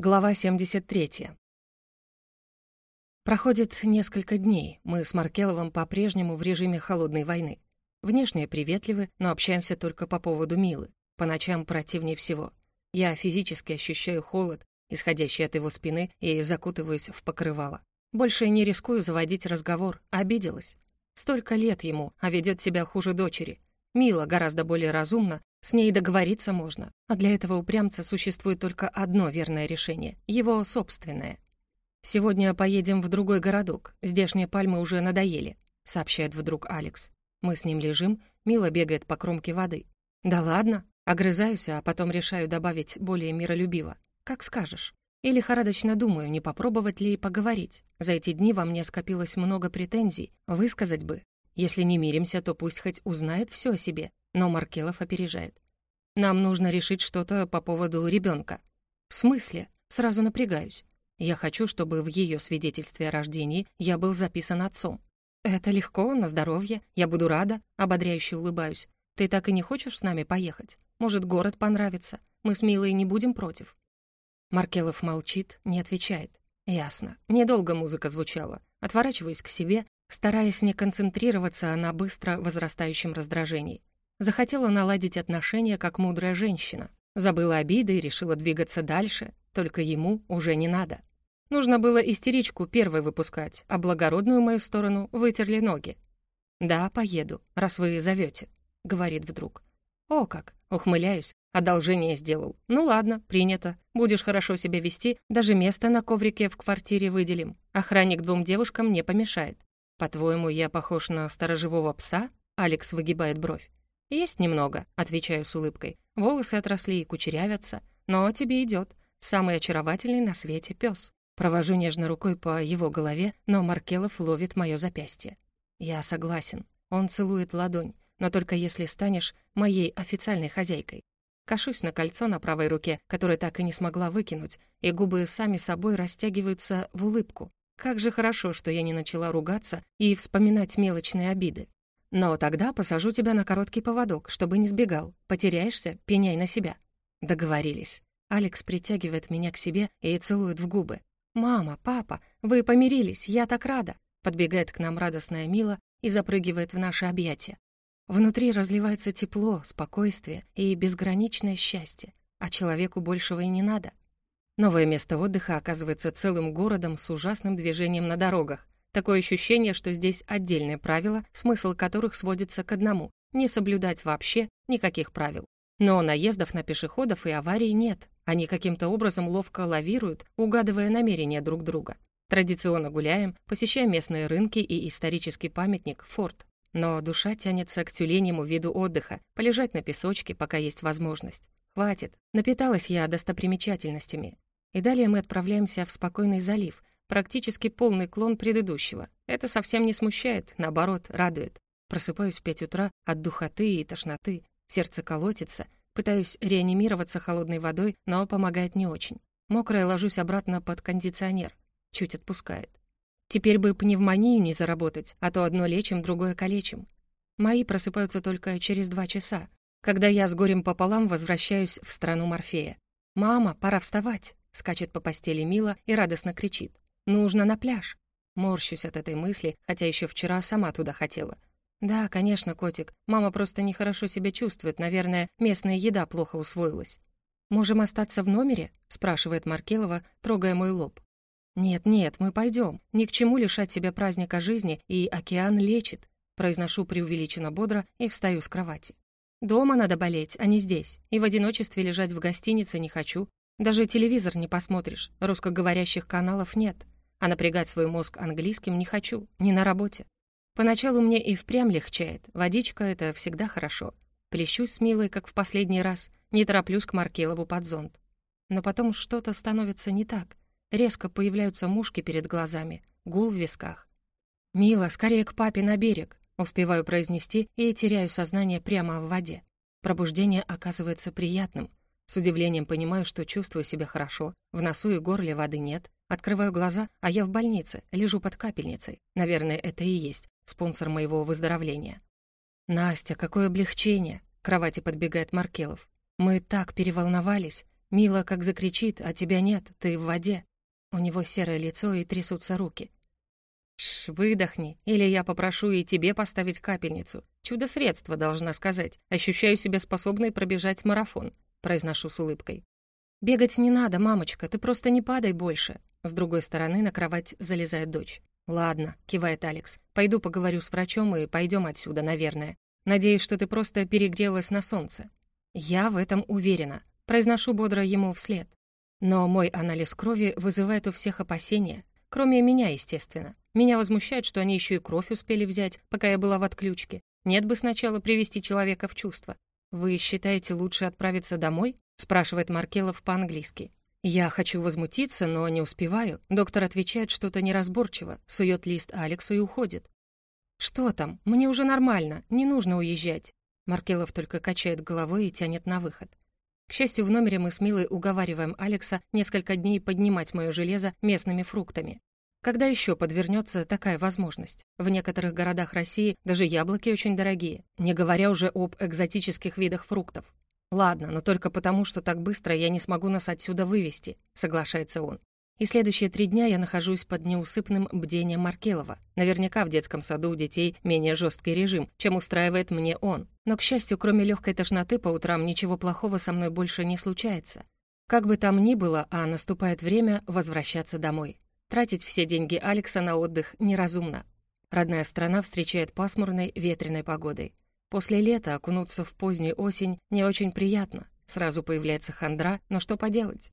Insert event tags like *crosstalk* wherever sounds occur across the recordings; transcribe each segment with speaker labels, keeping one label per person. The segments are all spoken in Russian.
Speaker 1: Глава 73. Проходит несколько дней. Мы с Маркеловым по-прежнему в режиме холодной войны. Внешне приветливы, но общаемся только по поводу Милы. По ночам противнее всего. Я физически ощущаю холод, исходящий от его спины, и закутываюсь в покрывало. Больше не рискую заводить разговор, обиделась. Столько лет ему, а ведет себя хуже дочери. Мила гораздо более разумна, с ней договориться можно, а для этого упрямца существует только одно верное решение — его собственное. «Сегодня поедем в другой городок, здешние пальмы уже надоели», — сообщает вдруг Алекс. Мы с ним лежим, Мила бегает по кромке воды. «Да ладно», — огрызаюсь, а потом решаю добавить более миролюбиво. «Как скажешь». И лихорадочно думаю, не попробовать ли и поговорить. За эти дни во мне скопилось много претензий, высказать бы. Если не миримся, то пусть хоть узнает все о себе, но Маркелов опережает. «Нам нужно решить что-то по поводу ребенка. «В смысле?» Сразу напрягаюсь. Я хочу, чтобы в ее свидетельстве о рождении я был записан отцом. «Это легко, на здоровье. Я буду рада», — ободряюще улыбаюсь. «Ты так и не хочешь с нами поехать? Может, город понравится? Мы с Милой не будем против». Маркелов молчит, не отвечает. Ясно. Недолго музыка звучала. Отворачиваюсь к себе, стараясь не концентрироваться на быстро возрастающем раздражении. Захотела наладить отношения, как мудрая женщина. Забыла обиды и решила двигаться дальше, только ему уже не надо. Нужно было истеричку первой выпускать, а благородную мою сторону вытерли ноги. «Да, поеду, раз вы зовете», — говорит вдруг. «О как!» — ухмыляюсь. Одолжение сделал. «Ну ладно, принято. Будешь хорошо себя вести, даже место на коврике в квартире выделим. Охранник двум девушкам не помешает. По-твоему, я похож на сторожевого пса?» Алекс выгибает бровь. «Есть немного», — отвечаю с улыбкой. «Волосы отросли и кучерявятся. Но тебе идет. Самый очаровательный на свете пес. Провожу нежно рукой по его голове, но Маркелов ловит мое запястье. Я согласен. Он целует ладонь, но только если станешь моей официальной хозяйкой. Кашусь на кольцо на правой руке, которое так и не смогла выкинуть, и губы сами собой растягиваются в улыбку. Как же хорошо, что я не начала ругаться и вспоминать мелочные обиды. Но тогда посажу тебя на короткий поводок, чтобы не сбегал. Потеряешься — пеняй на себя». Договорились. Алекс притягивает меня к себе и целует в губы. «Мама, папа, вы помирились, я так рада!» Подбегает к нам радостная Мила и запрыгивает в наши объятия. Внутри разливается тепло, спокойствие и безграничное счастье, а человеку большего и не надо. Новое место отдыха оказывается целым городом с ужасным движением на дорогах, Такое ощущение, что здесь отдельные правила, смысл которых сводится к одному — не соблюдать вообще никаких правил. Но наездов на пешеходов и аварий нет. Они каким-то образом ловко лавируют, угадывая намерения друг друга. Традиционно гуляем, посещаем местные рынки и исторический памятник — форт. Но душа тянется к тюленему виду отдыха, полежать на песочке, пока есть возможность. Хватит, напиталась я достопримечательностями. И далее мы отправляемся в спокойный залив, Практически полный клон предыдущего. Это совсем не смущает, наоборот, радует. Просыпаюсь в пять утра от духоты и тошноты. Сердце колотится. Пытаюсь реанимироваться холодной водой, но помогает не очень. Мокрая ложусь обратно под кондиционер. Чуть отпускает. Теперь бы пневмонию не заработать, а то одно лечим, другое калечим. Мои просыпаются только через два часа, когда я с горем пополам возвращаюсь в страну Морфея. «Мама, пора вставать!» — скачет по постели Мила и радостно кричит. Нужно на пляж. Морщусь от этой мысли, хотя еще вчера сама туда хотела. Да, конечно, котик, мама просто нехорошо себя чувствует, наверное, местная еда плохо усвоилась. «Можем остаться в номере?» — спрашивает Маркелова, трогая мой лоб. «Нет-нет, мы пойдем. Ни к чему лишать себя праздника жизни, и океан лечит», — произношу преувеличенно бодро и встаю с кровати. «Дома надо болеть, а не здесь. И в одиночестве лежать в гостинице не хочу. Даже телевизор не посмотришь, русскоговорящих каналов нет а напрягать свой мозг английским не хочу, не на работе. Поначалу мне и впрямь легчает, водичка — это всегда хорошо. Плещусь с Милой, как в последний раз, не тороплюсь к Маркелову под зонт. Но потом что-то становится не так. Резко появляются мушки перед глазами, гул в висках. «Мила, скорее к папе на берег!» Успеваю произнести и теряю сознание прямо в воде. Пробуждение оказывается приятным. С удивлением понимаю, что чувствую себя хорошо, в носу и горле воды нет, Открываю глаза, а я в больнице, лежу под капельницей. Наверное, это и есть спонсор моего выздоровления. «Настя, какое облегчение!» — к кровати подбегает Маркелов. «Мы так переволновались. Мила как закричит, а тебя нет, ты в воде. У него серое лицо и трясутся руки. Шш, выдохни, или я попрошу и тебе поставить капельницу. Чудо-средство, должна сказать. Ощущаю себя способной пробежать марафон, произношу с улыбкой. Бегать не надо, мамочка, ты просто не падай больше. С другой стороны на кровать залезает дочь. «Ладно», — кивает Алекс. «Пойду поговорю с врачом и пойдем отсюда, наверное. Надеюсь, что ты просто перегрелась на солнце». «Я в этом уверена», — произношу бодро ему вслед. Но мой анализ крови вызывает у всех опасения, кроме меня, естественно. Меня возмущает, что они еще и кровь успели взять, пока я была в отключке. Нет бы сначала привести человека в чувство. «Вы считаете, лучше отправиться домой?» — спрашивает Маркелов по-английски. Я хочу возмутиться, но не успеваю. Доктор отвечает что-то неразборчиво, сует лист Алексу и уходит. «Что там? Мне уже нормально, не нужно уезжать». Маркелов только качает головой и тянет на выход. К счастью, в номере мы с Милой уговариваем Алекса несколько дней поднимать мое железо местными фруктами. Когда еще подвернется такая возможность? В некоторых городах России даже яблоки очень дорогие, не говоря уже об экзотических видах фруктов. «Ладно, но только потому, что так быстро я не смогу нас отсюда вывести», — соглашается он. И следующие три дня я нахожусь под неусыпным бдением Маркелова. Наверняка в детском саду у детей менее жесткий режим, чем устраивает мне он. Но, к счастью, кроме легкой тошноты по утрам ничего плохого со мной больше не случается. Как бы там ни было, а наступает время возвращаться домой. Тратить все деньги Алекса на отдых неразумно. Родная страна встречает пасмурной, ветреной погодой. После лета окунуться в позднюю осень не очень приятно. Сразу появляется хандра, но что поделать?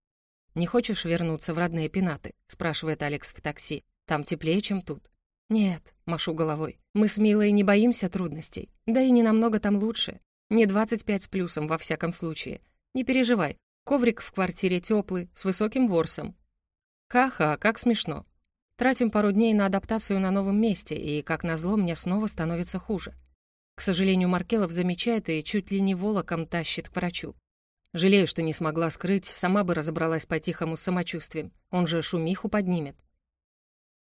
Speaker 1: «Не хочешь вернуться в родные пенаты?» — спрашивает Алекс в такси. «Там теплее, чем тут». «Нет», — машу головой. «Мы с Милой не боимся трудностей. Да и не намного там лучше. Не 25 с плюсом, во всяком случае. Не переживай. Коврик в квартире теплый, с высоким ворсом, Ха-ха, как смешно. Тратим пару дней на адаптацию на новом месте, и, как назло, мне снова становится хуже. К сожалению, Маркелов замечает и чуть ли не волоком тащит к врачу. Жалею, что не смогла скрыть, сама бы разобралась по-тихому с самочувствием. Он же шумиху поднимет.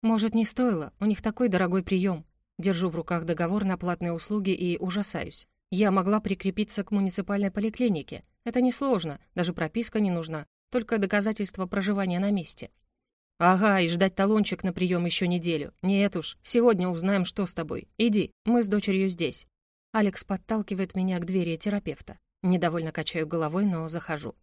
Speaker 1: Может, не стоило? У них такой дорогой прием. Держу в руках договор на платные услуги и ужасаюсь. Я могла прикрепиться к муниципальной поликлинике. Это несложно, даже прописка не нужна, только доказательство проживания на месте. «Ага, и ждать талончик на прием еще неделю. Нет уж, сегодня узнаем, что с тобой. Иди, мы с дочерью здесь». Алекс подталкивает меня к двери терапевта. Недовольно качаю головой, но захожу.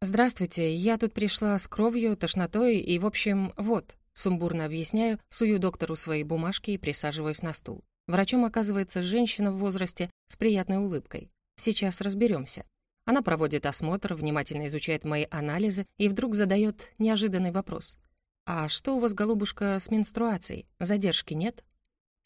Speaker 1: «Здравствуйте, я тут пришла с кровью, тошнотой и, в общем, вот», сумбурно объясняю, сую доктору свои бумажки и присаживаюсь на стул. Врачом оказывается женщина в возрасте с приятной улыбкой. Сейчас разберемся. Она проводит осмотр, внимательно изучает мои анализы и вдруг задает неожиданный вопрос. «А что у вас, голубушка, с менструацией? Задержки нет?»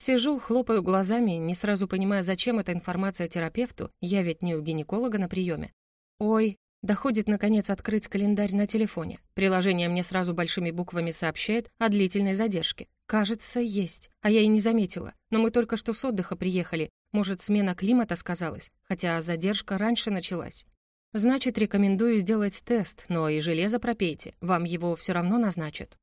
Speaker 1: Сижу, хлопаю глазами, не сразу понимая, зачем эта информация терапевту, я ведь не у гинеколога на приеме. «Ой», доходит, наконец, открыть календарь на телефоне. Приложение мне сразу большими буквами сообщает о длительной задержке. Кажется, есть. А я и не заметила. Но мы только что с отдыха приехали. Может, смена климата сказалась, хотя задержка раньше началась. Значит, рекомендую сделать тест, но и железо пропейте, вам его все равно назначат.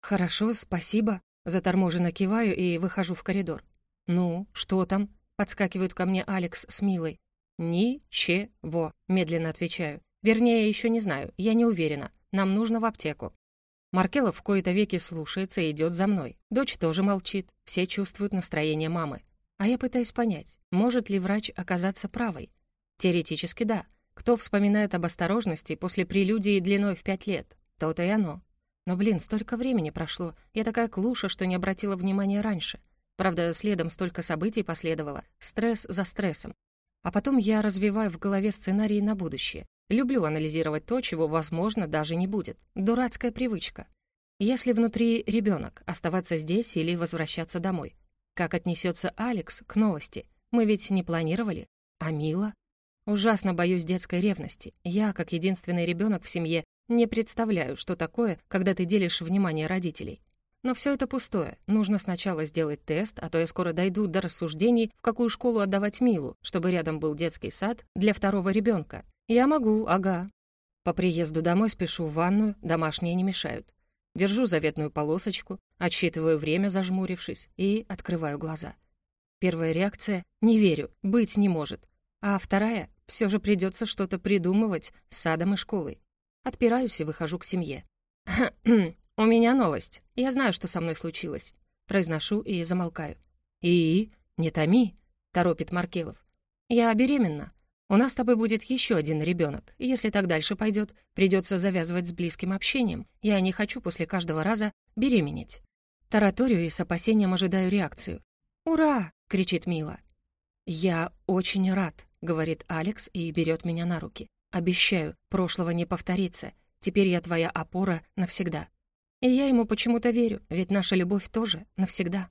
Speaker 1: «Хорошо, спасибо». Заторможенно киваю и выхожу в коридор. «Ну, что там?» — подскакивают ко мне Алекс с Милой. «Ничего», — медленно отвечаю. «Вернее, еще не знаю, я не уверена. Нам нужно в аптеку». Маркелов в кои-то веки слушается и идет за мной. Дочь тоже молчит, все чувствуют настроение мамы. А я пытаюсь понять, может ли врач оказаться правой. Теоретически да. Кто вспоминает об осторожности после прелюдии длиной в пять лет? То-то и оно. Но, блин, столько времени прошло. Я такая клуша, что не обратила внимания раньше. Правда, следом столько событий последовало. Стресс за стрессом. А потом я развиваю в голове сценарии на будущее. Люблю анализировать то, чего, возможно, даже не будет. Дурацкая привычка. Если внутри ребенок, оставаться здесь или возвращаться домой? Как отнесется Алекс к новости? Мы ведь не планировали. А Мила? Ужасно боюсь детской ревности. Я, как единственный ребенок в семье, не представляю, что такое, когда ты делишь внимание родителей. Но все это пустое. Нужно сначала сделать тест, а то я скоро дойду до рассуждений, в какую школу отдавать Милу, чтобы рядом был детский сад для второго ребенка. Я могу, ага. По приезду домой спешу в ванную, домашние не мешают. Держу заветную полосочку, отсчитываю время, зажмурившись, и открываю глаза. Первая реакция — не верю, быть не может. А вторая — все же придется что-то придумывать с садом и школой. Отпираюсь и выхожу к семье. *clears throat* «У меня новость. Я знаю, что со мной случилось». Произношу и замолкаю. «И? Не томи», — торопит Маркелов. «Я беременна. У нас с тобой будет еще один ребенок. Если так дальше пойдет, придется завязывать с близким общением. Я не хочу после каждого раза беременеть». Тараторию и с опасением ожидаю реакцию. «Ура!» — кричит Мила. «Я очень рад», — говорит Алекс и берет меня на руки. «Обещаю, прошлого не повторится. Теперь я твоя опора навсегда». И я ему почему-то верю, ведь наша любовь тоже навсегда.